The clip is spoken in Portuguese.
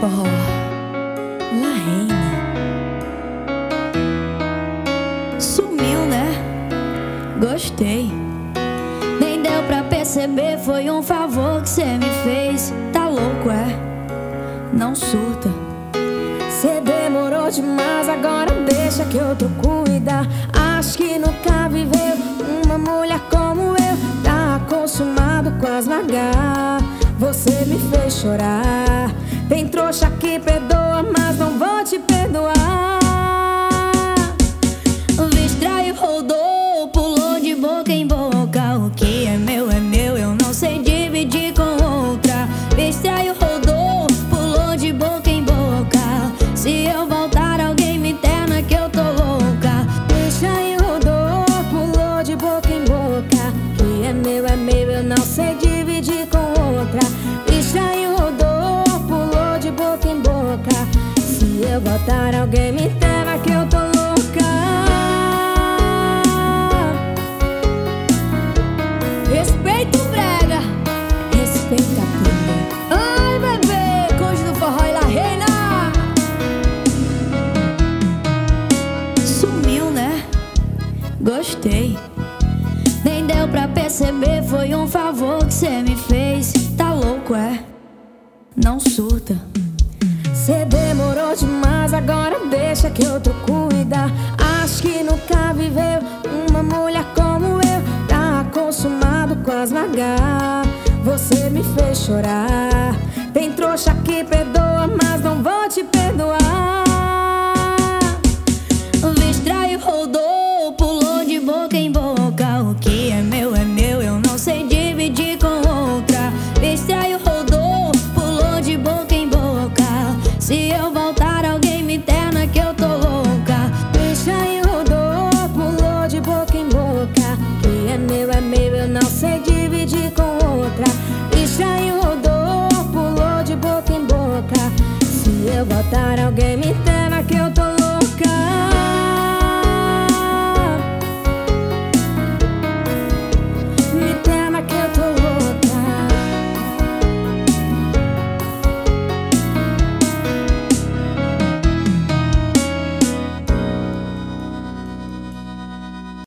forró. La Reina. Sumiu, né? Gostei. Nem deu pra perceber, foi um favor que cê me fez. Tá louco, é? Não surta. Cê demorou demais, agora deixa que eu tô cuidar. Acho que nunca viveu uma mulher como eu. Tá acostumado com as vagas. Você me fez chorar. Tem trouxa que perdoa, mas não vou te perdoar. O Vistraio rodou, pulou de boca em boca. Botar alguém me terra que eu tô louca. Respeita o brega, Respeita a prima. ai bebê, conde do forró e la reina. Sumiu, né? Gostei. Nem deu pra perceber, foi um favor que cê me fez. Tá louco, é? Não surta. Deixa que eu tô cuidar. Acho que nunca viveu uma mulher como eu. Tá acostumado com as vagas. Você me fez chorar. Tem trouxa que perdoa, louca. Deixa aí